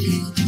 you.